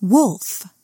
wolf.